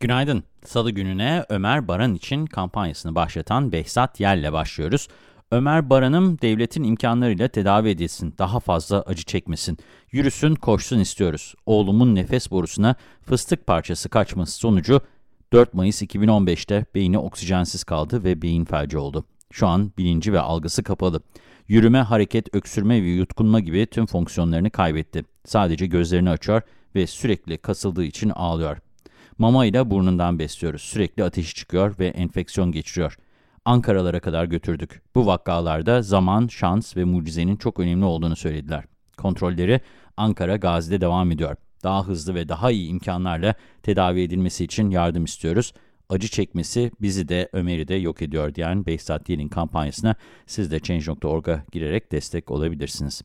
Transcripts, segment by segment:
Günaydın. Salı gününe Ömer Baran için kampanyasını başlatan Behzat Yel'le başlıyoruz. Ömer Baran'ım devletin imkanlarıyla tedavi edilsin, daha fazla acı çekmesin. Yürüsün, koşsun istiyoruz. Oğlumun nefes borusuna fıstık parçası kaçması sonucu 4 Mayıs 2015'te beyni oksijensiz kaldı ve beyin felci oldu. Şu an bilinci ve algısı kapalı. Yürüme, hareket, öksürme ve yutkunma gibi tüm fonksiyonlarını kaybetti. Sadece gözlerini açıyor ve sürekli kasıldığı için ağlıyor. Mama ile burnundan besliyoruz. Sürekli ateşi çıkıyor ve enfeksiyon geçiriyor. Ankaralara kadar götürdük. Bu vakalarda zaman, şans ve mucizenin çok önemli olduğunu söylediler. Kontrolleri Ankara Gazi'de devam ediyor. Daha hızlı ve daha iyi imkanlarla tedavi edilmesi için yardım istiyoruz. Acı çekmesi bizi de Ömer'i de yok ediyor diyen Behzat Yel'in kampanyasına siz de Change.org'a girerek destek olabilirsiniz.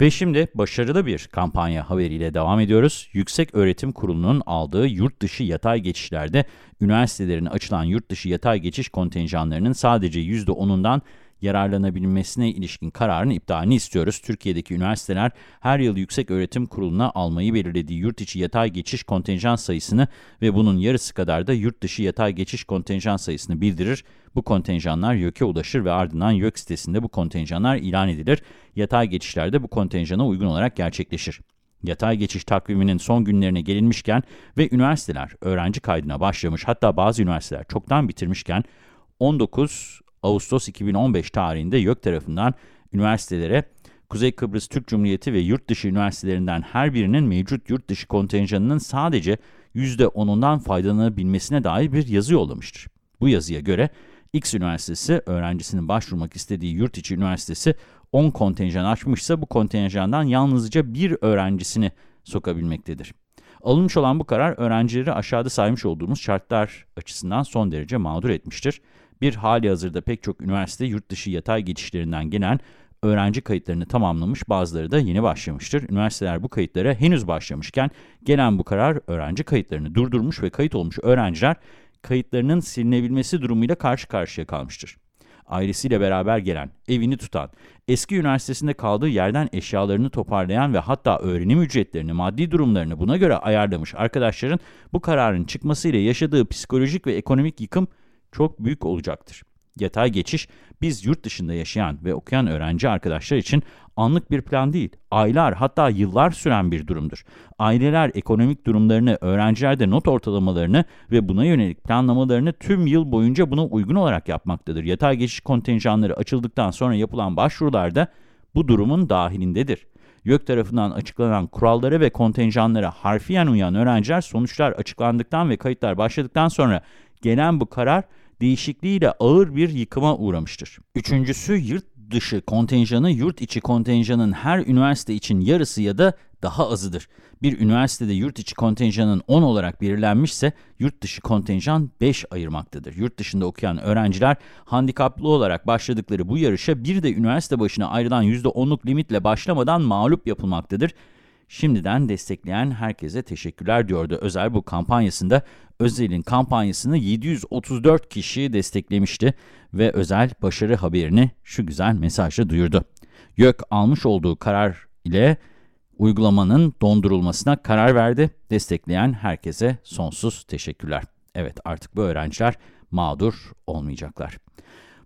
Ve şimdi başarılı bir kampanya haberiyle devam ediyoruz. Yüksek Öğretim Kurulu'nun aldığı yurt dışı yatay geçişlerde üniversitelerine açılan yurt dışı yatay geçiş kontenjanlarının sadece %10'undan yararlanabilmesine ilişkin kararın iptalini istiyoruz. Türkiye'deki üniversiteler her yıl Yüksek Öğretim Kurulu'na almayı belirlediği yurt içi yatay geçiş kontenjan sayısını ve bunun yarısı kadar da yurt dışı yatay geçiş kontenjan sayısını bildirir. Bu kontenjanlar YÖK'e ulaşır ve ardından YÖK sitesinde bu kontenjanlar ilan edilir. Yatay geçişlerde bu kontenjana uygun olarak gerçekleşir. Yatay geçiş takviminin son günlerine gelinmişken ve üniversiteler öğrenci kaydına başlamış hatta bazı üniversiteler çoktan bitirmişken 19 Ağustos 2015 tarihinde YÖK tarafından üniversitelere Kuzey Kıbrıs Türk Cumhuriyeti ve yurt dışı üniversitelerinden her birinin mevcut yurt dışı kontenjanının sadece %10'undan faydalanabilmesine dair bir yazı yollamıştır. Bu yazıya göre X Üniversitesi öğrencisinin başvurmak istediği yurt içi üniversitesi 10 kontenjan açmışsa bu kontenjandan yalnızca bir öğrencisini sokabilmektedir. Alınmış olan bu karar öğrencileri aşağıda saymış olduğumuz şartlar açısından son derece mağdur etmiştir. Bir hali hazırda pek çok üniversite yurt dışı yatay geçişlerinden gelen öğrenci kayıtlarını tamamlamış, bazıları da yeni başlamıştır. Üniversiteler bu kayıtlara henüz başlamışken gelen bu karar öğrenci kayıtlarını durdurmuş ve kayıt olmuş öğrenciler kayıtlarının silinebilmesi durumuyla karşı karşıya kalmıştır. Ailesiyle beraber gelen, evini tutan, eski üniversitesinde kaldığı yerden eşyalarını toparlayan ve hatta öğrenim ücretlerini, maddi durumlarını buna göre ayarlamış arkadaşların bu kararın çıkmasıyla yaşadığı psikolojik ve ekonomik yıkım çok büyük olacaktır. Yatay geçiş, biz yurt dışında yaşayan ve okuyan öğrenci arkadaşlar için anlık bir plan değil, aylar hatta yıllar süren bir durumdur. Aileler ekonomik durumlarını, öğrenciler de not ortalamalarını ve buna yönelik planlamalarını tüm yıl boyunca buna uygun olarak yapmaktadır. Yatay geçiş kontenjanları açıldıktan sonra yapılan başvurularda bu durumun dahilindedir. YÖK tarafından açıklanan kurallara ve kontenjanlara harfiyen uyan öğrenciler sonuçlar açıklandıktan ve kayıtlar başladıktan sonra gelen bu karar değişikliğiyle ağır bir yıkıma uğramıştır. Üçüncüsü yurt dışı kontenjanı yurt içi kontenjanın her üniversite için yarısı ya da daha azıdır. Bir üniversitede yurt içi kontenjanın 10 olarak belirlenmişse yurt dışı kontenjan 5 ayırmaktadır. Yurt dışında okuyan öğrenciler handikaplı olarak başladıkları bu yarışa bir de üniversite başına ayrılan %10'luk limitle başlamadan mağlup yapılmaktadır. Şimdiden destekleyen herkese teşekkürler diyordu Özel bu kampanyasında. Özel'in kampanyasını 734 kişi desteklemişti ve Özel başarı haberini şu güzel mesajla duyurdu. YÖK almış olduğu karar ile uygulamanın dondurulmasına karar verdi. Destekleyen herkese sonsuz teşekkürler. Evet artık bu öğrenciler mağdur olmayacaklar.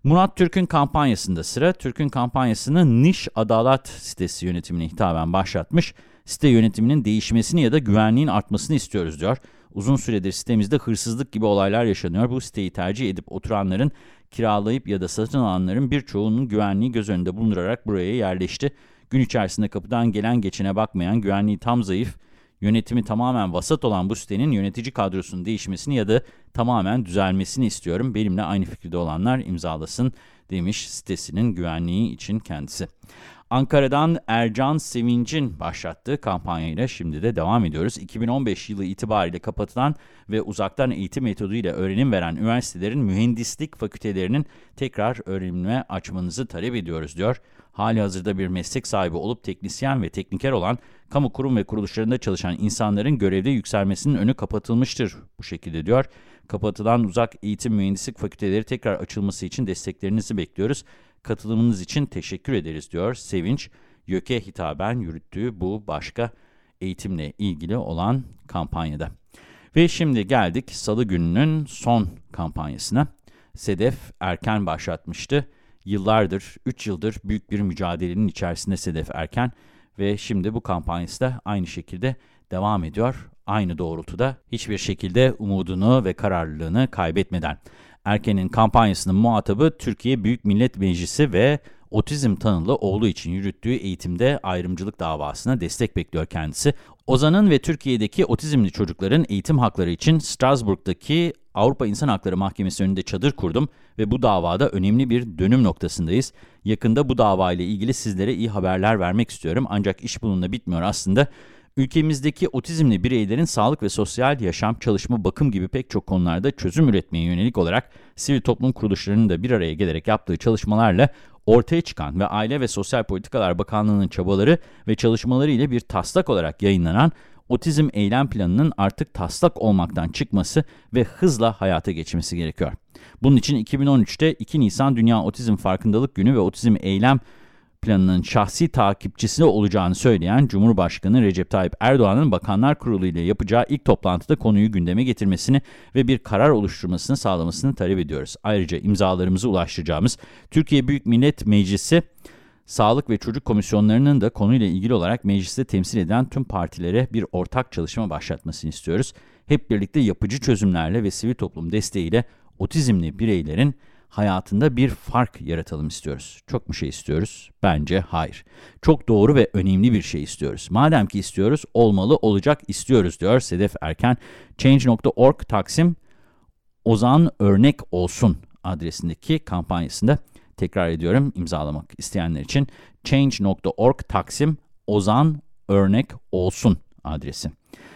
Murat Türk'ün kampanyasında sıra. Türk'ün kampanyasını Niş Adalet sitesi yönetimine hitaben başlatmış. Site yönetiminin değişmesini ya da güvenliğin artmasını istiyoruz diyor. Uzun süredir sitemizde hırsızlık gibi olaylar yaşanıyor. Bu siteyi tercih edip oturanların, kiralayıp ya da satın alanların birçoğunun güvenliği göz önünde bulundurarak buraya yerleşti. Gün içerisinde kapıdan gelen geçene bakmayan, güvenliği tam zayıf, yönetimi tamamen vasat olan bu sitenin yönetici kadrosunun değişmesini ya da tamamen düzelmesini istiyorum. Benimle aynı fikirde olanlar imzalasın demiş sitesinin güvenliği için kendisi. Ankara'dan Ercan Sevinç'in başlattığı kampanyayla şimdi de devam ediyoruz. 2015 yılı itibariyle kapatılan ve uzaktan eğitim metoduyla öğrenim veren üniversitelerin mühendislik fakültelerinin tekrar öğrenime açmanızı talep ediyoruz diyor. Hali hazırda bir meslek sahibi olup teknisyen ve tekniker olan kamu kurum ve kuruluşlarında çalışan insanların görevde yükselmesinin önü kapatılmıştır bu şekilde diyor. Kapatılan uzak eğitim mühendislik fakülteleri tekrar açılması için desteklerinizi bekliyoruz. Katılımınız için teşekkür ederiz diyor Sevinç. YÖK'e hitaben yürüttüğü bu başka eğitimle ilgili olan kampanyada. Ve şimdi geldik Salı gününün son kampanyasına. Sedef erken başlatmıştı. Yıllardır, 3 yıldır büyük bir mücadelenin içerisinde Sedef Erken ve şimdi bu kampanyası da aynı şekilde devam ediyor. Aynı doğrultuda hiçbir şekilde umudunu ve kararlılığını kaybetmeden. Erken'in kampanyasının muhatabı Türkiye Büyük Millet Meclisi ve otizm tanılı oğlu için yürüttüğü eğitimde ayrımcılık davasına destek bekliyor kendisi. Ozan'ın ve Türkiye'deki otizmli çocukların eğitim hakları için Strasbourg'daki Avrupa İnsan Hakları Mahkemesi önünde çadır kurdum ve bu davada önemli bir dönüm noktasındayız. Yakında bu dava ile ilgili sizlere iyi haberler vermek istiyorum ancak iş bununla bitmiyor aslında. Ülkemizdeki otizmli bireylerin sağlık ve sosyal yaşam, çalışma, bakım gibi pek çok konularda çözüm üretmeye yönelik olarak sivil toplum kuruluşlarının da bir araya gelerek yaptığı çalışmalarla ortaya çıkan ve Aile ve Sosyal Politikalar Bakanlığı'nın çabaları ve çalışmaları ile bir taslak olarak yayınlanan Otizm Eylem Planı'nın artık taslak olmaktan çıkması ve hızla hayata geçmesi gerekiyor. Bunun için 2013'te 2 Nisan Dünya Otizm Farkındalık Günü ve Otizm Eylem planının şahsi takipçisi olacağını söyleyen Cumhurbaşkanı Recep Tayyip Erdoğan'ın Bakanlar Kurulu ile yapacağı ilk toplantıda konuyu gündeme getirmesini ve bir karar oluşturmasını sağlamasını talep ediyoruz. Ayrıca imzalarımızı ulaştıracağımız Türkiye Büyük Millet Meclisi Sağlık ve Çocuk Komisyonlarının da konuyla ilgili olarak mecliste temsil eden tüm partilere bir ortak çalışma başlatmasını istiyoruz. Hep birlikte yapıcı çözümlerle ve sivil toplum desteğiyle otizmli bireylerin hayatında bir fark yaratalım istiyoruz. Çok mu şey istiyoruz? Bence hayır. Çok doğru ve önemli bir şey istiyoruz. Madem ki istiyoruz, olmalı, olacak istiyoruz diyor Sedef Erken. Change.org Taksim Ozan Örnek Olsun adresindeki kampanyasında tekrar ediyorum imzalamak isteyenler için change.org Taksim Ozan Örnek Olsun adresi.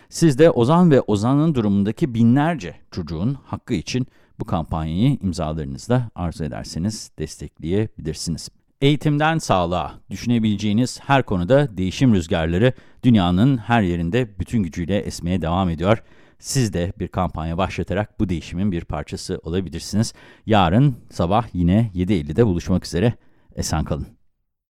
Siz de Ozan ve Ozan'ın durumundaki binlerce çocuğun hakkı için bu kampanyayı imzalarınızla arzu ederseniz destekleyebilirsiniz. Eğitimden sağlığa düşünebileceğiniz her konuda değişim rüzgarları dünyanın her yerinde bütün gücüyle esmeye devam ediyor. Siz de bir kampanya başlatarak bu değişimin bir parçası olabilirsiniz. Yarın sabah yine 7.50'de buluşmak üzere. Esen kalın.